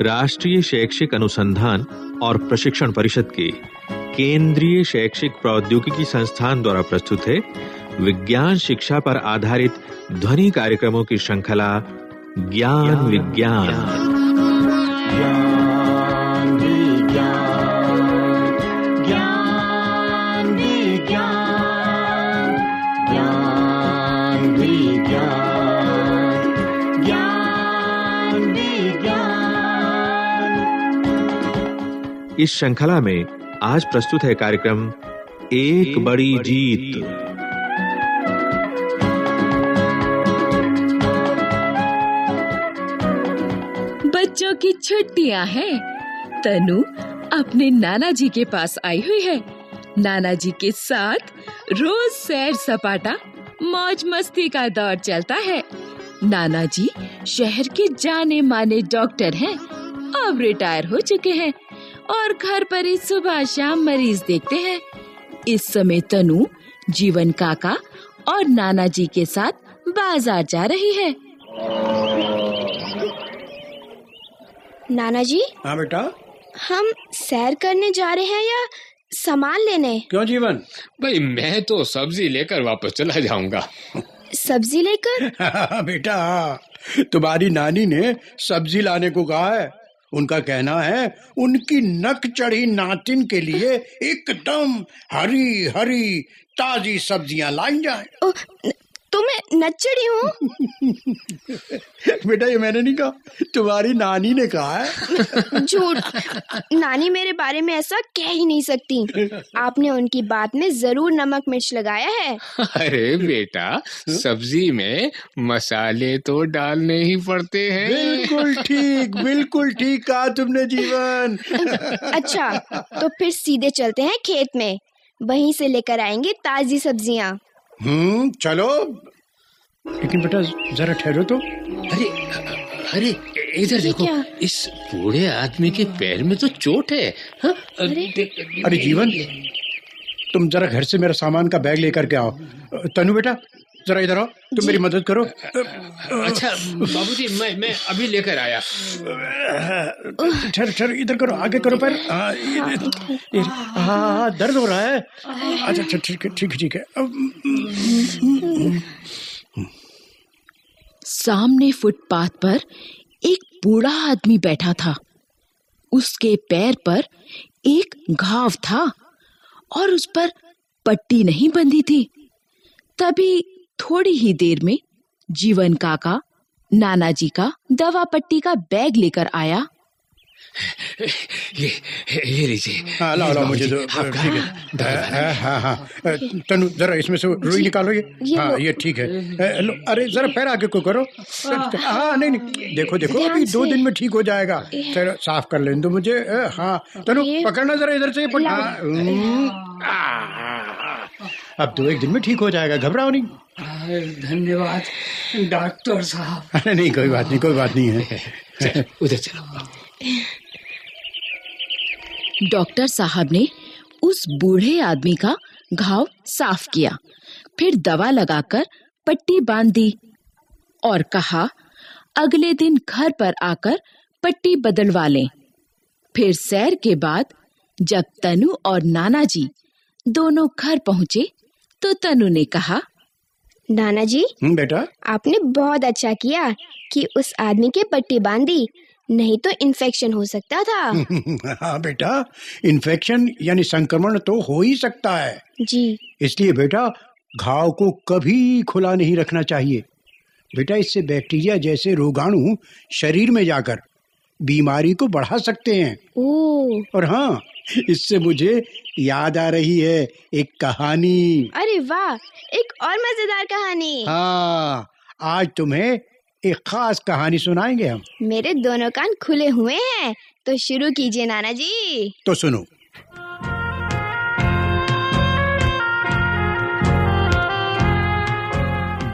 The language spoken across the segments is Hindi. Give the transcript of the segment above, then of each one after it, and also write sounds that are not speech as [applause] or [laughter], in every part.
राष्ट्रीय शैक्षिक अनुसंधान और प्रशिक्षण परिषद के केंद्रीय शैक्षिक प्रौद्योगिकी संस्थान द्वारा प्रस्तुत है। विज्ञान शिक्षा पर आधारित ध्वनि कार्यक्रमों की श्रृंखला ज्ञान विज्ञान। ज्ञान। इस श्रृंखला में आज प्रस्तुत है कार्यक्रम एक बड़ी जीत। बच्चों की छुट्टियाँ हैं। तनु अपने नाना जी के पास आई हुई है। नाना जी के साथ रोज सैर सपाटा मौज मस्ती का दौर चलता है। नाना जी शहर के जाने माने डॉक्टर हैं। अब रिटायर हो चुके हैं। और घर पर ही सुबह शाम मरीज़ देखते हैं। इस समय तनु जीवन काका और नाना जी के साथ बाज़ार जा रही है। नाना जी? हाँ बेटा? हम सैर करने जा रहे हैं या सामान लेने? क्यों जीवन? भाई मैं तो सब्ज़ी लेकर वापस चला जाऊँगा। सब्ज़ी लेकर? [laughs] बेटा तुम्हारी नानी ने सब्ज़ी लाने को कहा है। उनका कहना है, उनकी नक चढ़ी नातिन के लिए एकदम हरी हरी ताजी सब्ज़ियाँ लाई जाए। तो मैं नचड़ी हूँ। [laughs] बेटा ये मैंने नहीं कहा। तुम्हारी नानी ने कहा है। [laughs] झूठ। नानी मेरे बारे में ऐसा कह ही नहीं सकती। आपने उनकी बात में ज़रूर नमक मिर्च लगाया है। अरे बेटा सब्ज़ी में मसाले तो डालने ही पड़ते हैं। बिल्कुल ठीक बिल्कुल ठीक कहा तुमने जीवन। [laughs] अच्छा तो फिर सीधे चलते हैं खेत में। वहीं से लेकर आएँगे ताजी सब्ज़ियाँ। हम्म चलो। लेकिन बेटा जरा ठहरो तो। अरे अरे इधर देखो इस बूढ़े आदमी के पैर में तो चोट है अरे, अरे जीवन तुम जरा घर से मेरा सामान का बैग लेकर के आओ। तनु बेटा जरा इधर आओ तुम मेरी मदद करो। अच्छा बाबूजी मैं मैं अभी लेकर आया। ठहर ठहर इधर करो आगे करो पैर। हाँ ये- हाँ हाँ, दर्द हो रहा है। अच्छा अच्छा ठीक है ठीक है ठीक है। सामने फुटपाथ पर एक बूढ़ा आदमी बैठा था। उसके पैर पर एक घाव था और उस पर पट्टी नहीं बंधी थी। तभी थोड़ी ही देर में जीवन काका नाना जी का दवा पट्टी का बैग लेकर आया। ये ये लीजिए। हाँ लाओ लाओ मुझे दो। ठीक है। हाँ? तनु जरा इसमें से रुई निकालो ये। हाँ ये ठीक है। अरे जरा पैर आगे को करो। हाँ। नहीं नहीं। देखो देखो अभी दो दिन में ठीक हो जाएगा। चलो साफ़ कर लेने दो मुझे। हाँ। तनु पकड़ना जरा इधर से पकड़- लाओ। हाँ, हम्म, आ, अब दो एक दिन में ठीक हो जाएगा घबराओ नहीं। धन्यवाद डॉक्टर साहब। अरे नहीं कोई बात नहीं कोई बात नहीं है। उधर चलो। डॉक्टर साहब ने उस बूढ़े आदमी का घाव साफ़ किया फिर दवा लगाकर पट्टी बाँध दी और कहा अगले दिन घर पर आकर पट्टी बदलवा लें। फिर सैर के बाद जब तनु और नाना जी दोनों घर पहुँचे तो तनु ने कहा नाना जी हम्म, बेटा? आपने बहुत अच्छा किया कि उस आदमी के पट्टी बांधी नहीं तो इन्फेक्शन हो सकता था। [laughs] हाँ बेटा इन्फेक्शन यानी संक्रमण तो हो ही सकता है। जी। इसलिए बेटा घाव को कभी खुला नहीं रखना चाहिए। बेटा इससे बैक्टीरिया जैसे रोगाणु शरीर में जाकर बीमारी को बढ़ा सकते हैं। ओ और हाँ इससे मुझे याद आ रही है एक कहानी। अरे वाह एक और मज़ेदार कहानी। हाँ आज तुम्हें एक खास कहानी सुनाएँगे हम। मेरे दोनों कान खुले हुए हैं तो शुरू कीजिए नाना जी। तो सुनो।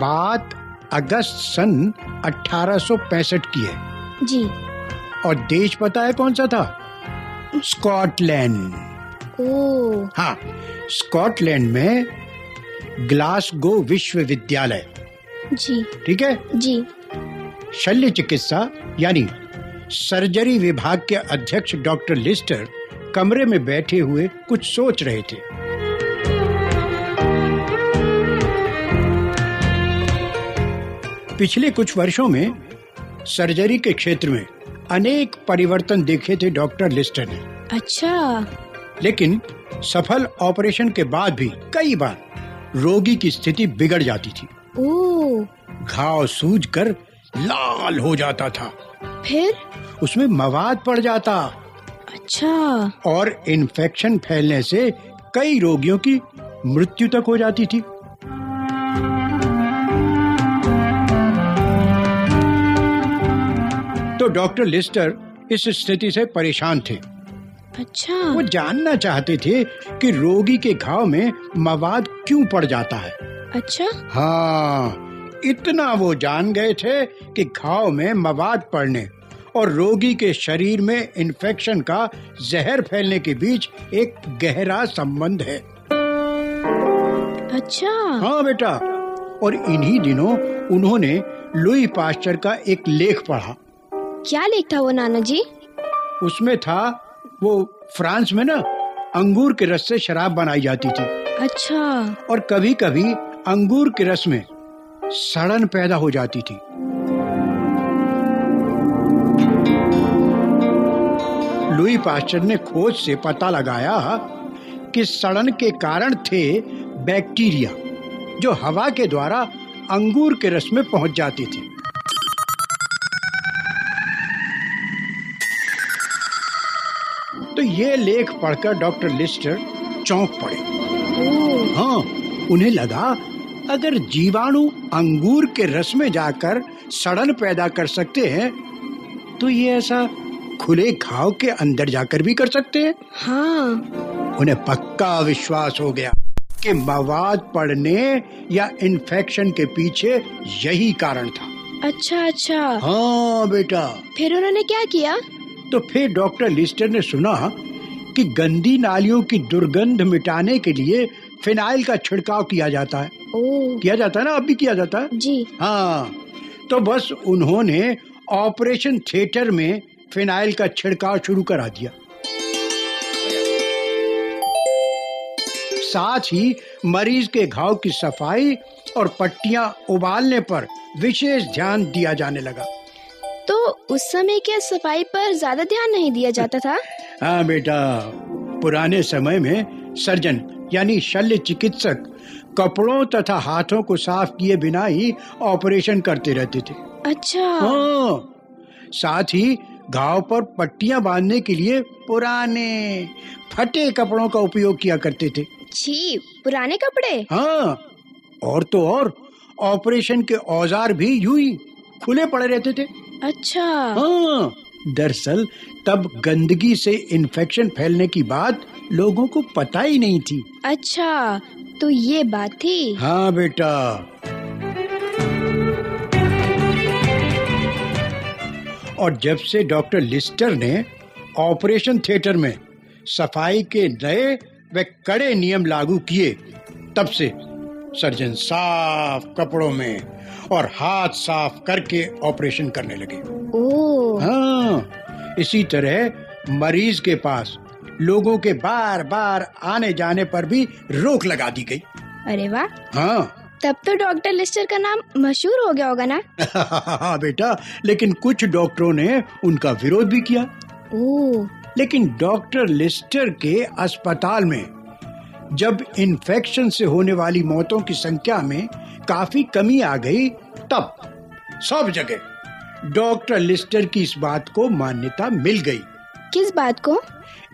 बात अगस्त सन 1865 की है। जी। और देश पता है कौन सा था? स्कॉटलैंड। हाँ स्कॉटलैंड में ग्लासगो विश्वविद्यालय। जी। ठीक है? जी। शल्य चिकित्सा यानी सर्जरी विभाग के अध्यक्ष डॉक्टर लिस्टर कमरे में बैठे हुए कुछ सोच रहे थे। पिछले कुछ वर्षों में सर्जरी के क्षेत्र में अनेक परिवर्तन देखे थे डॉक्टर लिस्टर ने। अच्छा। लेकिन सफल ऑपरेशन के बाद भी कई बार रोगी की स्थिति बिगड़ जाती थी। ओ घाव सूज कर लाल हो जाता था। फिर? उसमें मवाद पड़ जाता। अच्छा। और इन्फेक्शन फैलने से कई रोगियों की मृत्यु तक हो जाती थी। तो डॉक्टर लिस्टर इस स्थिति से परेशान थे। अच्छा। वो जानना चाहते थे कि रोगी के घाव में मवाद क्यों पड़ जाता है। अच्छा। हाँ इतना वो जान गए थे कि घाव में मवाद पड़ने और रोगी के शरीर में इन्फेक्शन का जहर फैलने के बीच एक गहरा संबंध है। अच्छा। हाँ बेटा और इन्हीं दिनों उन्होंने लुई पास्चर का एक लेख पढ़ा। क्या लेख था वो नाना जी उसमें था वो फ्रांस में ना अंगूर के रस से शराब बनाई जाती थी। अच्छा। और कभी कभी अंगूर के रस में सड़न पैदा हो जाती थी। लुई पास्चर ने खोज से पता लगाया कि सड़न के कारण थे बैक्टीरिया जो हवा के द्वारा अंगूर के रस में पहुँच जाते थे। ये लेख पढ़कर डॉक्टर लिस्टर चौंक पड़े। हाँ उन्हें लगा अगर जीवाणु अंगूर के रस में जाकर सड़न पैदा कर सकते हैं तो ये ऐसा खुले घाव के अंदर जाकर भी कर सकते हैं। हाँ। उन्हें पक्का विश्वास हो गया कि मवाद पड़ने या इन्फेक्शन के पीछे यही कारण था। अच्छा अच्छा। हाँ बेटा। फिर उन्होंने क्या किया? तो फिर डॉक्टर लिस्टर ने सुना कि गंदी नालियों की दुर्गंध मिटाने के लिए फिनाइल का छिड़काव किया जाता है। ओ। किया जाता है ना? अब भी किया जाता है? जी। हाँ। तो बस उन्होंने ऑपरेशन थिएटर में फिनाइल का छिड़काव शुरू करा दिया। साथ ही मरीज़ के घाव की सफ़ाई और पट्टियाँ उबालने पर विशेष ध्यान दिया जाने लगा। तो उस समय क्या सफ़ाई पर ज़्यादा ध्यान नहीं दिया जाता था? हाँ बेटा पुराने समय में सर्जन यानी शल्य चिकित्सक कपड़ों तथा हाथों को साफ़ किए बिना ही ऑपरेशन करते रहते थे। अच्छा। हाँ साथ ही घाव पर पट्टियाँ बांधने के लिए पुराने फटे कपड़ों का उपयोग किया करते थे। छी पुराने कपड़े? हाँ और तो और ऑपरेशन के औज़ार भी यूँ ही खुले पड़े रहते थे। अच्छा। हाँ दरअसल तब गंदगी से इन्फेक्शन फैलने की बात लोगों को पता ही नहीं थी। अच्छा तो ये बात थी। हाँ बेटा। और जब से डॉक्टर लिस्टर ने ऑपरेशन थिएटर में सफ़ाई के नए व कड़े नियम लागू किए तब से सर्जन साफ़ कपड़ों में और हाथ साफ़ करके ऑपरेशन करने लगे। ओ। हाँ इसी तरह मरीज़ के पास लोगों के बार बार आने जाने पर भी रोक लगा दी गई। अरे वाह। हाँ। तब तो डॉक्टर लिस्टर का नाम मशहूर हो गया होगा ना? [laughs] हाँ बेटा लेकिन कुछ डॉक्टरों ने उनका विरोध भी किया। ओ। लेकिन डॉक्टर लिस्टर के अस्पताल में जब इन्फेक्शन से होने वाली मौतों की संख्या में काफ़ी कमी आ गई तब सब जगह डॉक्टर लिस्टर की इस बात को मान्यता मिल गई। किस बात को?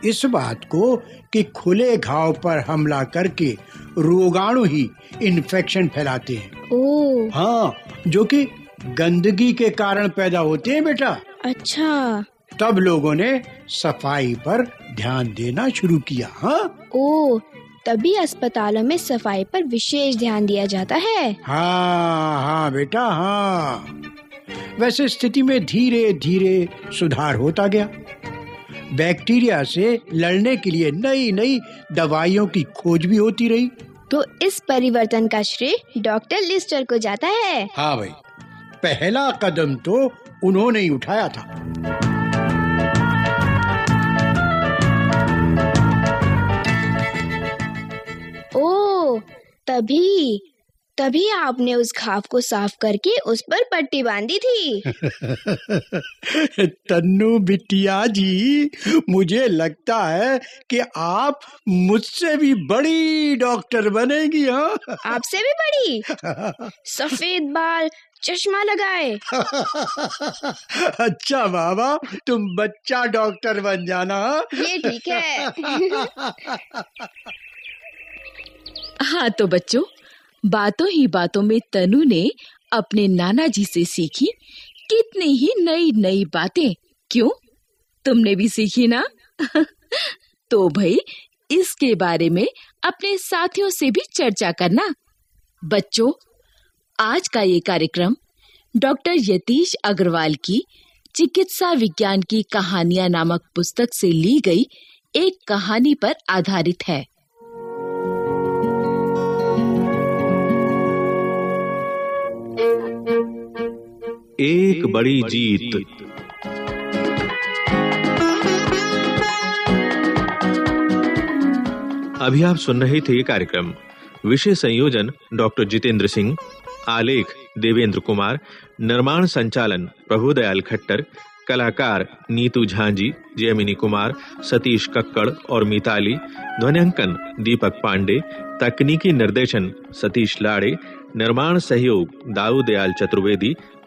इस बात को कि खुले घाव पर हमला करके रोगाणु ही इन्फेक्शन फैलाते हैं। ओ। हाँ जो कि गंदगी के कारण पैदा होते हैं बेटा। अच्छा। तब लोगों ने सफ़ाई पर ध्यान देना शुरू किया हाँ। ओ तभी अस्पतालों में सफ़ाई पर विशेष ध्यान दिया जाता है। हाँ हाँ बेटा हाँ। वैसे स्थिति में धीरे धीरे सुधार होता गया। बैक्टीरिया से लड़ने के लिए नई नई दवाइयों की खोज भी होती रही। तो इस परिवर्तन का श्रेय डॉक्टर लिस्टर को जाता है। हाँ भाई पहला कदम तो उन्होंने ही उठाया था। तभी तभी आपने उस घाव को साफ़ करके उस पर पट्टी बांधी थी। [laughs] तन्नू बिटिया जी मुझे लगता है कि आप मुझसे भी बड़ी डॉक्टर बनेगी हाँ। आपसे भी बड़ी? [laughs] सफ़ेद बाल चश्मा लगाए। [laughs] अच्छा बाबा तुम बच्चा डॉक्टर बन जाना हाँ? ये ठीक है। हाँ तो बच्चों, बातों ही बातों में तनु ने अपने नाना जी से सीखी कितनी ही नई नई बातें। क्यों? तुमने भी सीखी ना? [laughs] तो भाई, इसके बारे में अपने साथियों से भी चर्चा करना। बच्चों, आज का ये कार्यक्रम डॉक्टर यतीश अग्रवाल की चिकित्सा विज्ञान की कहानियाँ नामक पुस्तक से ली गई एक कहानी पर आधारित है। एक बड़ी जीत। अभी आप सुन रहे थे ये कार्यक्रम। विषय संयोजन डॉक्टर जितेंद्र सिंह आलेख देवेंद्र कुमार निर्माण संचालन प्रभुदयाल खट्टर कलाकार नीतू झांजी जयमिनी कुमार सतीश कक्कड़ और मिताली ध्वनियांकन दीपक पांडे तकनीकी निर्देशन सतीश लाड़े निर्माण सहयोग दाऊ दयाल चतुर्वेदी